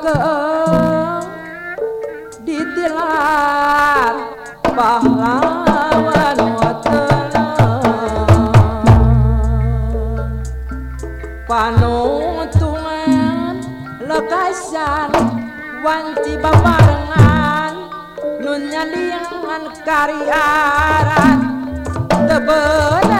ke ditilar pahlawan weteng. Panutungan lekasan wanci babarengan nunya diangan kariaran. Tebena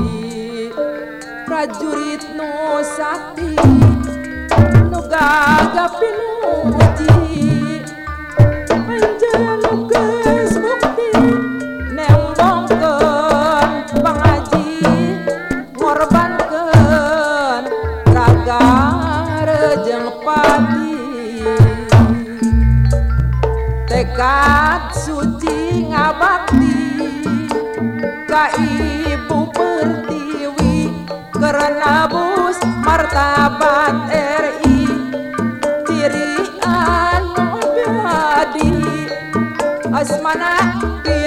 prajurit nu sakti nu gaga pinuji anjeun geus bukti nembongkeun pangaji ngorbankeun raga rejeng pati. Tekad suci ngabakti ka asmana di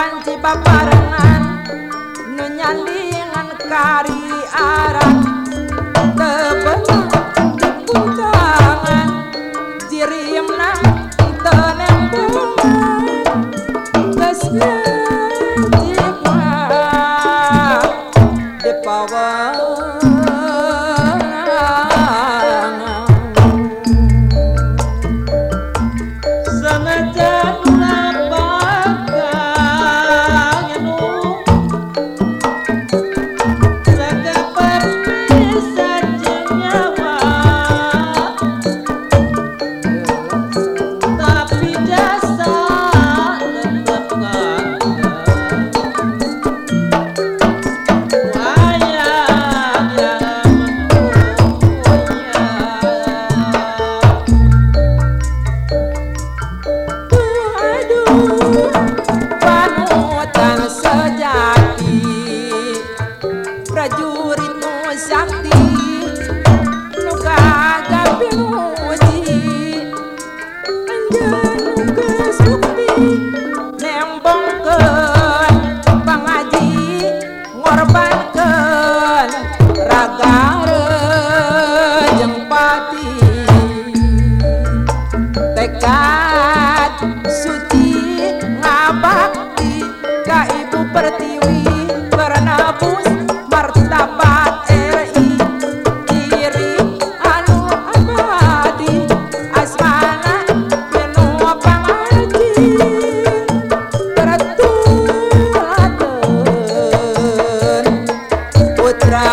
panci babarengan nu nyalingan kari arah. hati tekad suci ngabakti. Ka ibu pertiwi bernabus martabat RI kiri anu abadi asmana menu pamarji bertulaten putra